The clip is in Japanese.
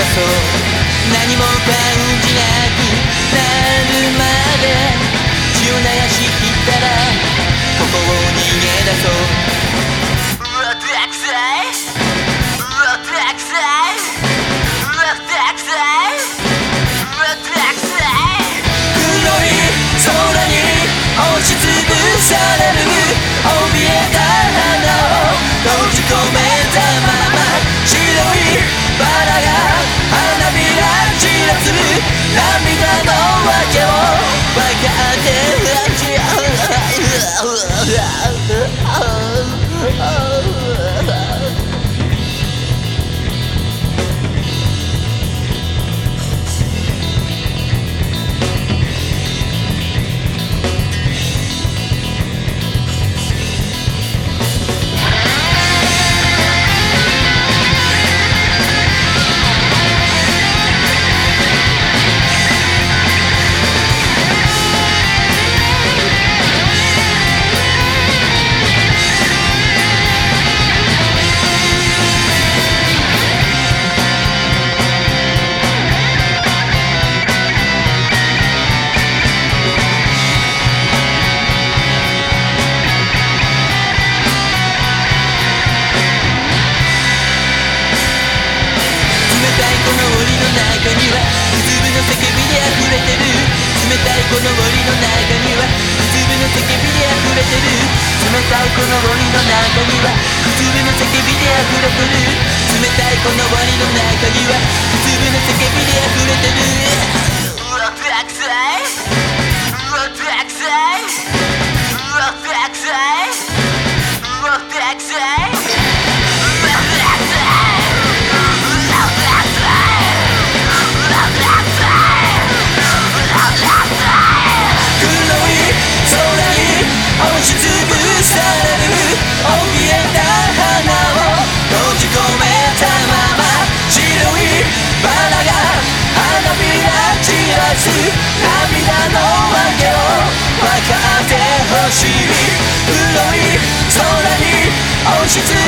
さそう。何も感じなくなるまで血を流しきったら溢れてる冷たいこの森の中には普の叫びで溢れてる冷たいこの森の中には普の叫びで溢れてる冷たいこの森の中には普の叫びで溢れてるしい黒い空に押しつ